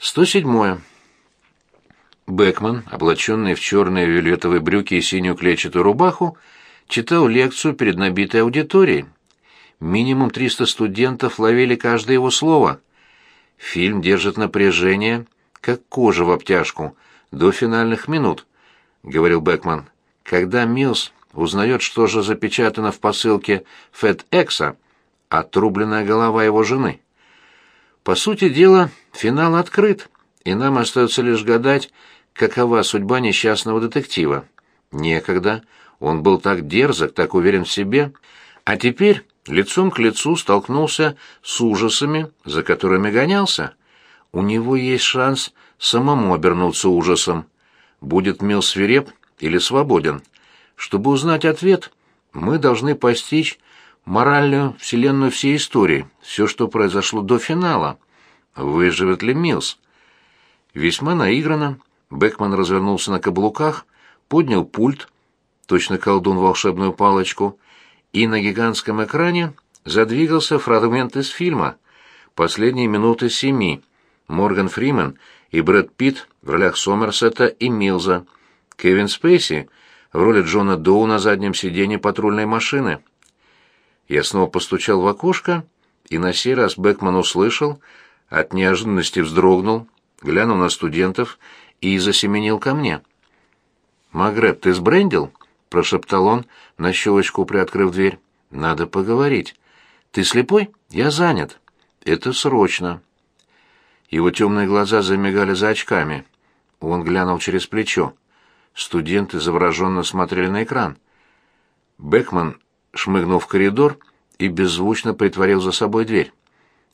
107. Бекман, облаченный в черные вельветовые брюки и синюю клетчатую рубаху, читал лекцию перед набитой аудиторией. Минимум 300 студентов ловили каждое его слово. Фильм держит напряжение, как кожа в обтяжку, до финальных минут, — говорил Бекман. Когда Милс узнает, что же запечатано в посылке FedEx, отрубленная голова его жены. По сути дела, финал открыт, и нам остается лишь гадать, какова судьба несчастного детектива. Некогда он был так дерзок, так уверен в себе, а теперь лицом к лицу столкнулся с ужасами, за которыми гонялся. У него есть шанс самому обернуться ужасом. Будет Мил свиреп или свободен. Чтобы узнать ответ, мы должны постичь моральную вселенную всей истории, все, что произошло до финала. Выживет ли Милс? Весьма наигранно Бекман развернулся на каблуках, поднял пульт, точно колдун волшебную палочку, и на гигантском экране задвигался фрагмент из фильма «Последние минуты семи». Морган Фримен и Брэд Питт в ролях Сомерсета и Милза, Кевин Спейси в роли Джона Доу на заднем сиденье патрульной машины. Я снова постучал в окошко, и на сей раз Бекман услышал, от неожиданности вздрогнул, глянул на студентов и засеменил ко мне. «Магреб, ты сбрендил?» — прошептал он, на щелочку приоткрыв дверь. «Надо поговорить. Ты слепой? Я занят. Это срочно». Его темные глаза замигали за очками. Он глянул через плечо. Студенты завороженно смотрели на экран. Бекман шмыгнул в коридор и беззвучно притворил за собой дверь.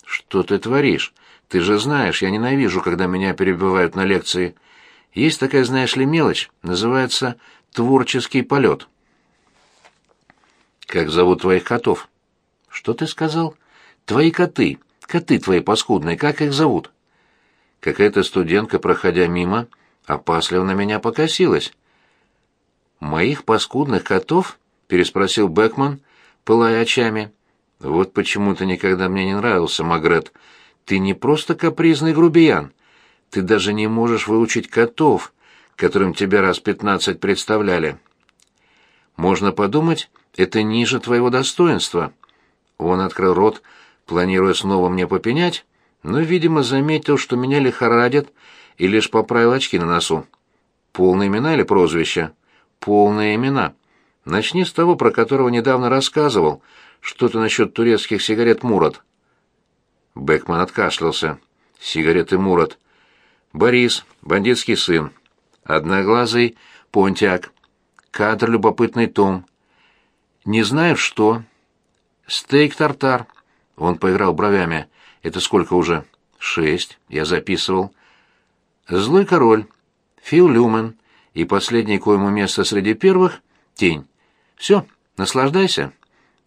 «Что ты творишь? Ты же знаешь, я ненавижу, когда меня перебивают на лекции. Есть такая, знаешь ли, мелочь, называется творческий полет». «Как зовут твоих котов?» «Что ты сказал?» «Твои коты. Коты твои паскудные. Как их зовут?» Какая-то студентка, проходя мимо, опасливо на меня покосилась. «Моих паскудных котов?» — переспросил Бекман, пылая очами. «Вот почему ты никогда мне не нравился, Магрет. Ты не просто капризный грубиян. Ты даже не можешь выучить котов, которым тебя раз пятнадцать представляли. Можно подумать, это ниже твоего достоинства». Он открыл рот, планируя снова мне попенять, но, видимо, заметил, что меня лихорадят, и лишь поправил очки на носу. Полные имена или прозвища? Полные имена. Начни с того, про которого недавно рассказывал, что-то насчет турецких сигарет Мурат. Бекман откашлялся. Сигареты Мурат. Борис, бандитский сын. Одноглазый Понтиак. Кадр любопытный Том. Не знаю что. Стейк-тартар. Он поиграл бровями. Это сколько уже? Шесть. Я записывал. Злой король. Фил Люмен. И последний, коему место среди первых — тень. Все, наслаждайся.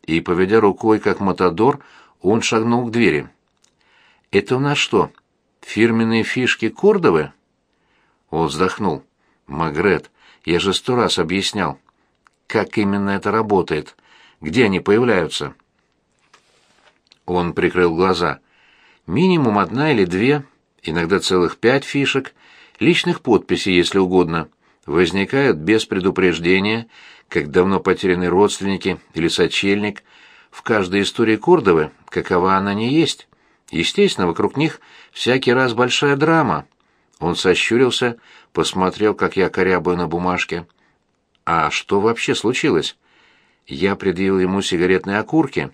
И, поведя рукой, как матадор, он шагнул к двери. Это у нас что, фирменные фишки Кордовы? Он вздохнул. Магрет, я же сто раз объяснял. Как именно это работает? Где они появляются? Он прикрыл глаза. Минимум одна или две, иногда целых пять фишек, личных подписей, если угодно, возникают без предупреждения, как давно потерянные родственники или сочельник, в каждой истории Кордовы, какова она не есть. Естественно, вокруг них всякий раз большая драма. Он сощурился, посмотрел, как я корябаю на бумажке. А что вообще случилось? Я предъявил ему сигаретные окурки.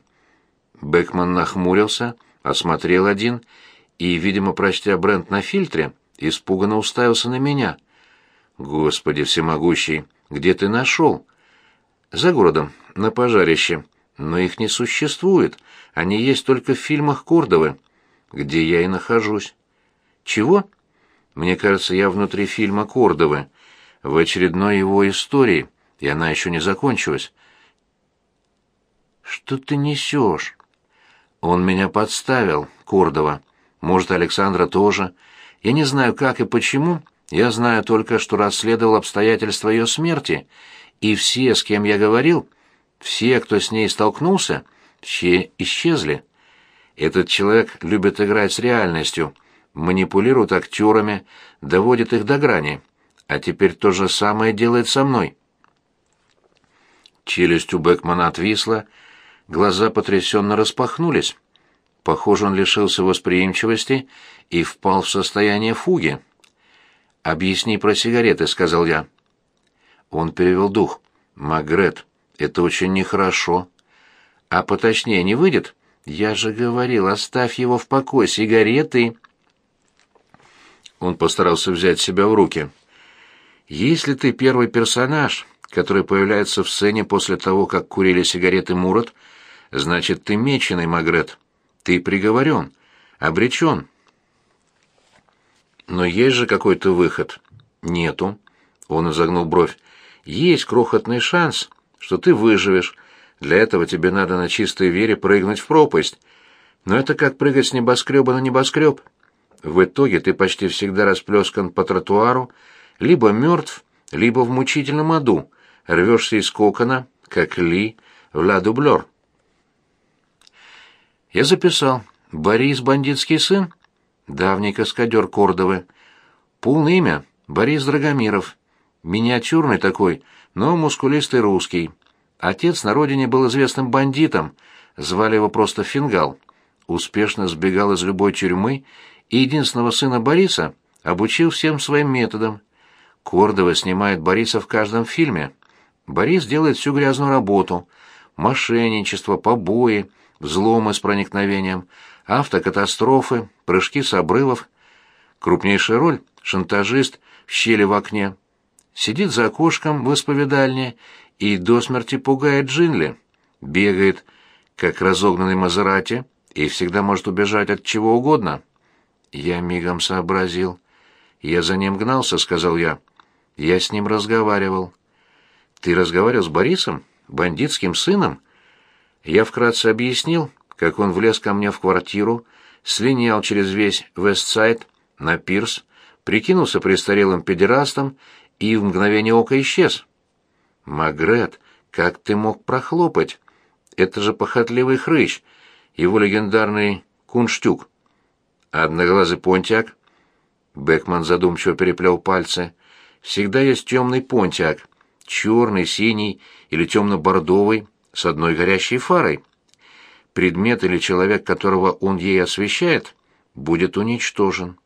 Бекман нахмурился, осмотрел один и, видимо, прочтя бренд на фильтре, испуганно уставился на меня. «Господи всемогущий, где ты нашел?» За городом, на пожарище. Но их не существует. Они есть только в фильмах Кордовы, где я и нахожусь. Чего? Мне кажется, я внутри фильма Кордовы, в очередной его истории, и она еще не закончилась. Что ты несешь? Он меня подставил, Кордова. Может, Александра тоже. Я не знаю, как и почему. Я знаю только, что расследовал обстоятельства ее смерти — и все, с кем я говорил, все, кто с ней столкнулся, все исчезли. Этот человек любит играть с реальностью, манипулирует актерами, доводит их до грани. А теперь то же самое делает со мной. Челюсть у Бекмана отвисла, глаза потрясенно распахнулись. Похоже, он лишился восприимчивости и впал в состояние фуги. «Объясни про сигареты», — сказал я. Он перевел дух. «Магрет, это очень нехорошо». «А поточнее не выйдет?» «Я же говорил, оставь его в покое, сигареты...» Он постарался взять себя в руки. «Если ты первый персонаж, который появляется в сцене после того, как курили сигареты Мурат, значит, ты меченый, Магрет. Ты приговорен, обречен. Но есть же какой-то выход. Нету. Он изогнул бровь. Есть крохотный шанс, что ты выживешь. Для этого тебе надо на чистой вере прыгнуть в пропасть. Но это как прыгать с небоскреба на небоскреб. В итоге ты почти всегда расплескан по тротуару, либо мертв, либо в мучительном аду, рвешься из кокона, как Ли в «Ла Дублер». Я записал. Борис бандитский сын? Давний каскадер Кордовы. Полное имя — Борис Драгомиров. Миниатюрный такой, но мускулистый русский. Отец на родине был известным бандитом, звали его просто Фингал. Успешно сбегал из любой тюрьмы и единственного сына Бориса обучил всем своим методам. Кордова снимает Бориса в каждом фильме. Борис делает всю грязную работу. Мошенничество, побои, взломы с проникновением, автокатастрофы, прыжки с обрывов. Крупнейшая роль — шантажист в щели в окне. Сидит за окошком в исповедальне и до смерти пугает Джинли. Бегает, как разогнанный Мазерати, и всегда может убежать от чего угодно. Я мигом сообразил. «Я за ним гнался», — сказал я. «Я с ним разговаривал». «Ты разговаривал с Борисом? Бандитским сыном?» Я вкратце объяснил, как он влез ко мне в квартиру, слинял через весь Вестсайд на пирс, прикинулся престарелым педерастом и в мгновение ока исчез. «Магрет, как ты мог прохлопать? Это же похотливый хрыч, его легендарный кунштюк». «Одноглазый понтиак?» Бекман задумчиво переплел пальцы. «Всегда есть темный понтиак, черный, синий или темно-бордовый, с одной горящей фарой. Предмет или человек, которого он ей освещает, будет уничтожен.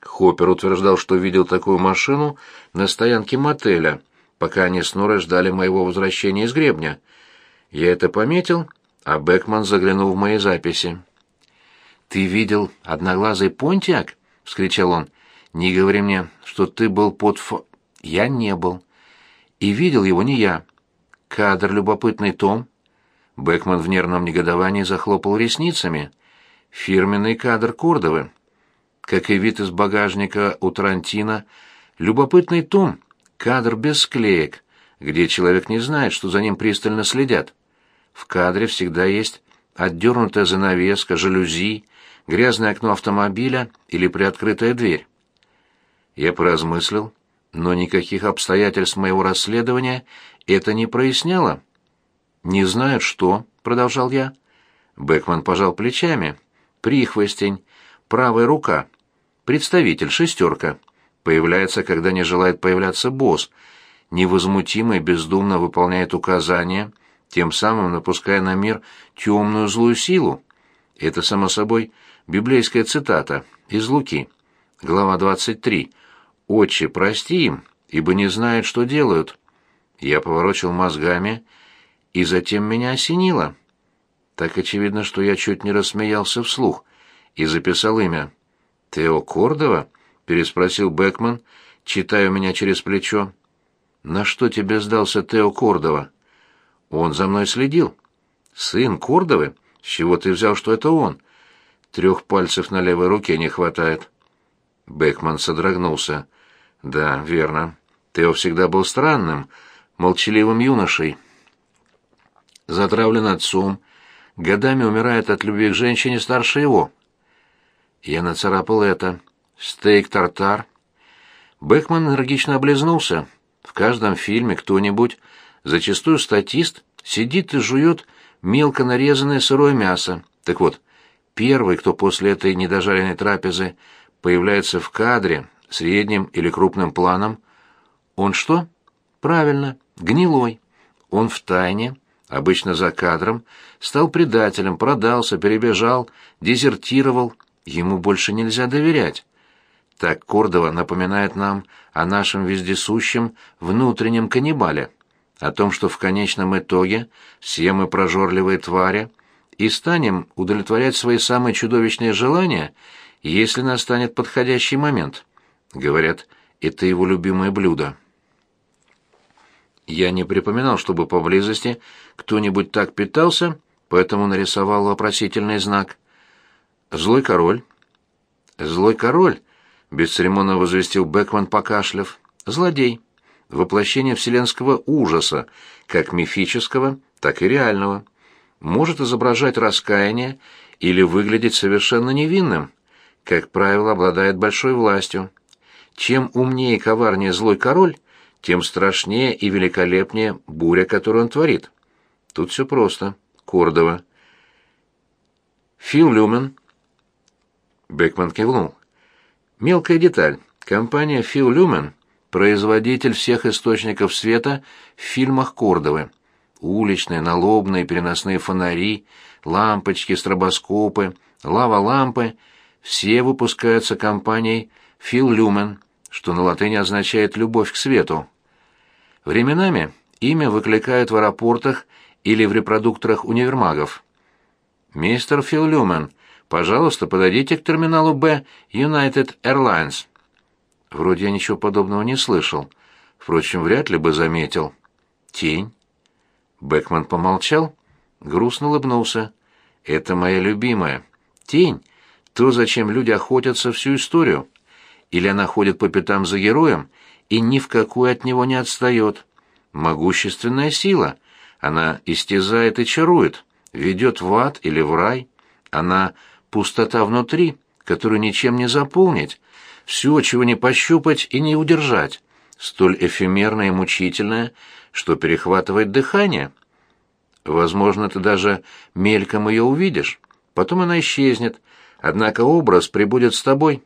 Хоппер утверждал, что видел такую машину на стоянке мотеля, пока они с Норой ждали моего возвращения из гребня. Я это пометил, а Бекман заглянул в мои записи. «Ты видел одноглазый понтиак?» — вскричал он. «Не говори мне, что ты был под фо...» «Я не был. И видел его не я. Кадр любопытный том. Бекман в нервном негодовании захлопал ресницами. Фирменный кадр Кордовы. Как и вид из багажника у Тарантино, любопытный том, кадр без склеек, где человек не знает, что за ним пристально следят. В кадре всегда есть отдернутая занавеска, жалюзи, грязное окно автомобиля или приоткрытая дверь. Я поразмыслил, но никаких обстоятельств моего расследования это не проясняло. «Не знают, что», — продолжал я. Бекман пожал плечами. «Прихвостень, правая рука, представитель, шестерка. Появляется, когда не желает появляться босс, невозмутимо и бездумно выполняет указания, тем самым напуская на мир темную злую силу. Это, само собой, библейская цитата из Луки, глава 23. «Отче, прости им, ибо не знают, что делают». Я поворочил мозгами, и затем меня осенило. Так очевидно, что я чуть не рассмеялся вслух и записал имя. «Тео Кордова?» — переспросил Бекман, читая у меня через плечо. «На что тебе сдался Тео Кордова?» «Он за мной следил». «Сын Кордовы? С чего ты взял, что это он?» «Трех пальцев на левой руке не хватает». Бекман содрогнулся. «Да, верно. Тео всегда был странным, молчаливым юношей. Затравлен отцом, годами умирает от любви к женщине старше его. Я нацарапал это. Стейк-тартар. Бекман энергично облизнулся. В каждом фильме кто-нибудь, зачастую статист, сидит и жует мелко нарезанное сырое мясо. Так вот, первый, кто после этой недожаренной трапезы появляется в кадре средним или крупным планом, он что? Правильно, гнилой. Он в тайне, обычно за кадром, стал предателем, продался, перебежал, дезертировал. Ему больше нельзя доверять. Так Кордова напоминает нам о нашем вездесущем внутреннем каннибале, о том, что в конечном итоге все мы прожорливые твари и станем удовлетворять свои самые чудовищные желания, если настанет подходящий момент. Говорят, это его любимое блюдо. Я не припоминал, чтобы поблизости кто-нибудь так питался, поэтому нарисовал вопросительный знак. «Злой король». «Злой король», — бесцеремонно возвестил Бекман, покашляв. «Злодей. Воплощение вселенского ужаса, как мифического, так и реального. Может изображать раскаяние или выглядеть совершенно невинным. Как правило, обладает большой властью. Чем умнее и коварнее злой король, тем страшнее и великолепнее буря, которую он творит. Тут все просто. Кордова. Фил Люмен. Бекман кивнул. Мелкая деталь. Компания Фил Люмен – производитель всех источников света в фильмах Кордовы. Уличные, налобные, переносные фонари, лампочки, стробоскопы, лава-лампы – все выпускаются компанией Фил Люмен, что на латыни означает «любовь к свету». Временами имя выкликают в аэропортах или в репродукторах универмагов. «Мистер Фил Люмен, Пожалуйста, подойдите к терминалу Б United Airlines. Вроде я ничего подобного не слышал. Впрочем, вряд ли бы заметил. Тень. Бэкман помолчал, грустно улыбнулся. Это моя любимая. Тень. То, зачем люди охотятся всю историю. Или она ходит по пятам за героем и ни в какую от него не отстает. Могущественная сила. Она истязает и чарует, ведет в ад или в рай. Она пустота внутри, которую ничем не заполнить, все, чего не пощупать и не удержать, столь эфемерное и мучительное, что перехватывает дыхание. Возможно, ты даже мельком ее увидишь, потом она исчезнет, однако образ прибудет с тобой.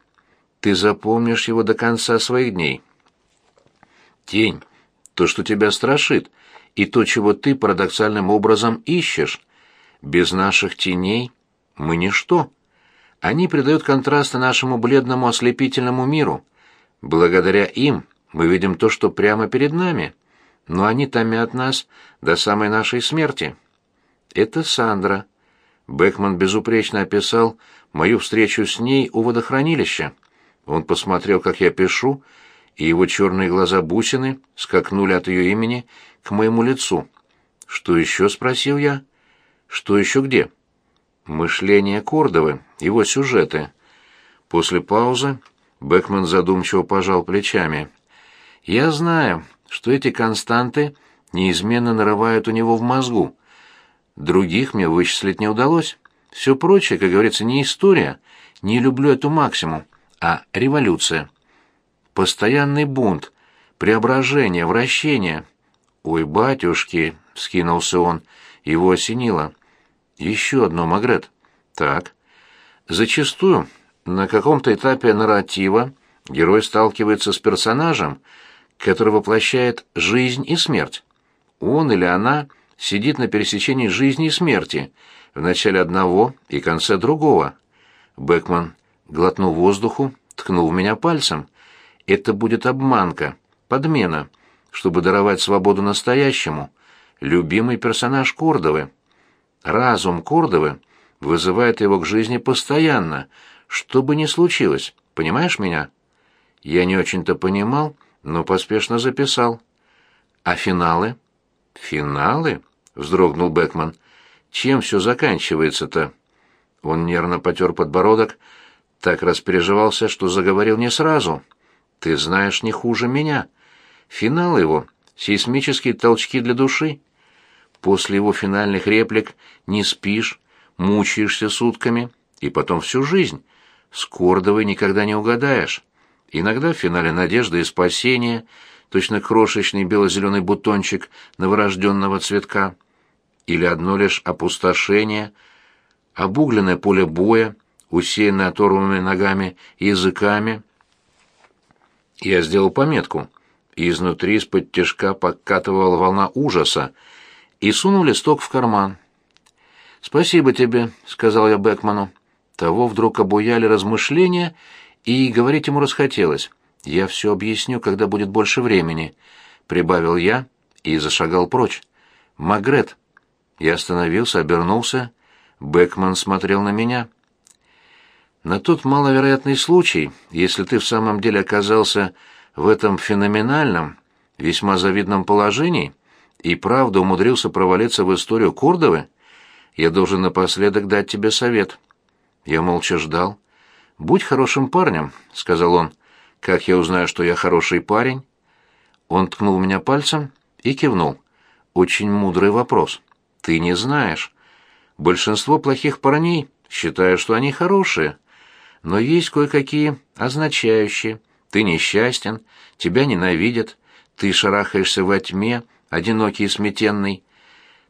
Ты запомнишь его до конца своих дней. Тень, то, что тебя страшит, и то, чего ты парадоксальным образом ищешь. Без наших теней мы ничто. Они придают контрасты нашему бледному ослепительному миру. Благодаря им мы видим то, что прямо перед нами, но они томят нас до самой нашей смерти. Это Сандра. Бекман безупречно описал мою встречу с ней у водохранилища. Он посмотрел, как я пишу, и его черные глаза бусины скакнули от ее имени к моему лицу. «Что еще?» — спросил я. «Что еще где?» Мышление Кордовы, его сюжеты. После паузы Бекман задумчиво пожал плечами. Я знаю, что эти константы неизменно нарывают у него в мозгу. Других мне вычислить не удалось. Все прочее, как говорится, не история. Не люблю эту максимум, а революция. Постоянный бунт, преображение, вращение. «Ой, батюшки!» — скинулся он. Его осенило. Еще одно, Магрет. Так. Зачастую на каком-то этапе нарратива герой сталкивается с персонажем, который воплощает жизнь и смерть. Он или она сидит на пересечении жизни и смерти, в начале одного и конце другого. Бекман глотнул воздуху, ткнул в меня пальцем. Это будет обманка, подмена, чтобы даровать свободу настоящему. Любимый персонаж Кордовы. Разум Кордовы вызывает его к жизни постоянно, что бы ни случилось, понимаешь меня? Я не очень-то понимал, но поспешно записал. А финалы? Финалы? вздрогнул Бекман. Чем все заканчивается-то? Он нервно потер подбородок, так распереживался, что заговорил не сразу. Ты знаешь не хуже меня. Финал его — сейсмические толчки для души. После его финальных реплик не спишь, мучаешься сутками, и потом всю жизнь. С Кордовой никогда не угадаешь. Иногда в финале надежда и спасение, точно крошечный бело-зеленый бутончик новорожденного цветка, или одно лишь опустошение, обугленное поле боя, усеянное оторванными ногами и языками. Я сделал пометку. Изнутри из-под тяжка подкатывала волна ужаса и сунул листок в карман. «Спасибо тебе», — сказал я Бекману. Того вдруг обуяли размышления, и говорить ему расхотелось. «Я все объясню, когда будет больше времени», — прибавил я и зашагал прочь. «Магрет». Я остановился, обернулся. Бекман смотрел на меня. «На тот маловероятный случай, если ты в самом деле оказался в этом феноменальном, весьма завидном положении и правда умудрился провалиться в историю Курдовы, я должен напоследок дать тебе совет». Я молча ждал. «Будь хорошим парнем», — сказал он. «Как я узнаю, что я хороший парень?» Он ткнул меня пальцем и кивнул. «Очень мудрый вопрос. Ты не знаешь. Большинство плохих парней считают, что они хорошие. Но есть кое-какие означающие. Ты несчастен, тебя ненавидят, ты шарахаешься во тьме, одинокий и сметенный.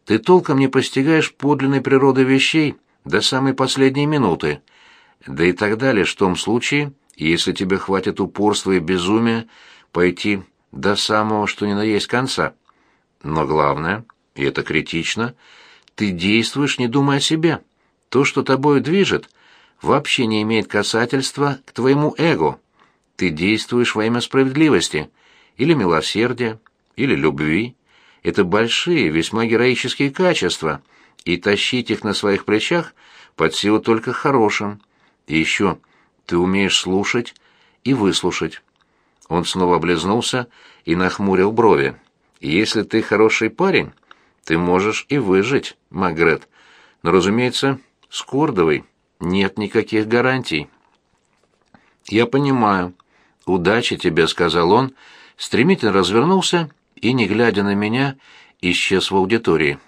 Ты толком не постигаешь подлинной природы вещей до самой последней минуты. Да и так далее в том случае, если тебе хватит упорства и безумия пойти до самого, что ни на есть конца. Но главное, и это критично, ты действуешь, не думая о себе. То, что тобой движет, вообще не имеет касательства к твоему эго. Ты действуешь во имя справедливости, или милосердия, или любви. Это большие, весьма героические качества, и тащить их на своих плечах под силу только хорошим. И еще ты умеешь слушать и выслушать. Он снова облизнулся и нахмурил брови. Если ты хороший парень, ты можешь и выжить, Магрет. Но, разумеется, с Кордовой нет никаких гарантий. Я понимаю. Удачи тебе, сказал он, стремительно развернулся и, не глядя на меня, исчез в аудитории.